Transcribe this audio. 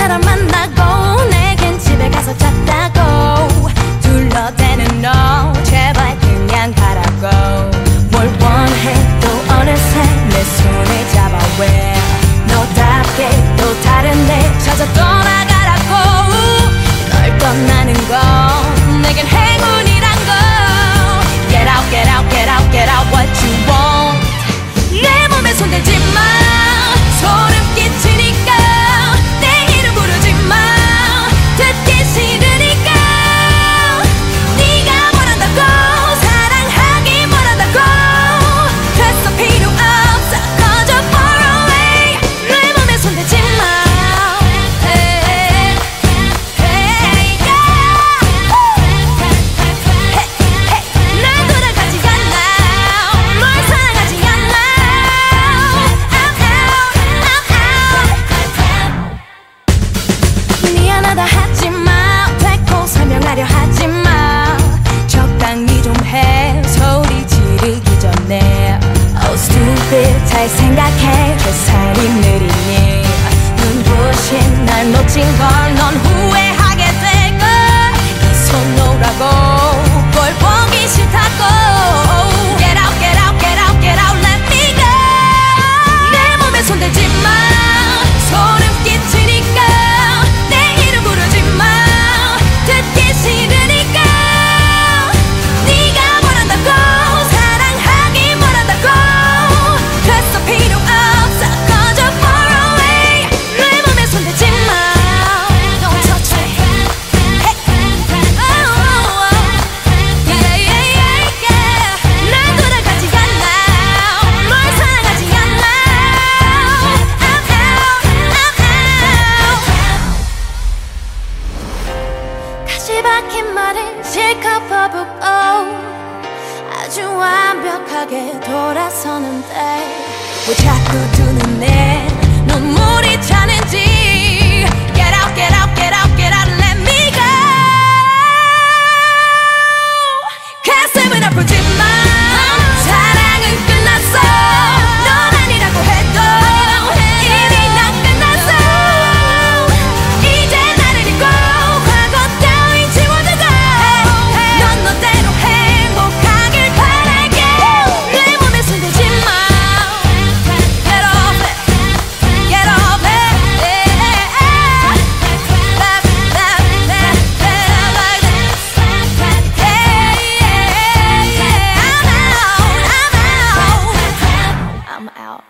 사람 만나고 내겐 집에 가서 잤다고. 둘러대는 너. 다 하지마. 되고 설명하려 하지마. 적당히 좀 해. 소리 지르기 전에. Oh stupid. 잘 생각해. 그 살이 늘 말은 실컷 퍼붓고 아주 완벽하게 돌아서는데 왜 자꾸 두는 내 눈물이 차는지 something out.